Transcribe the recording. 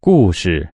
故事。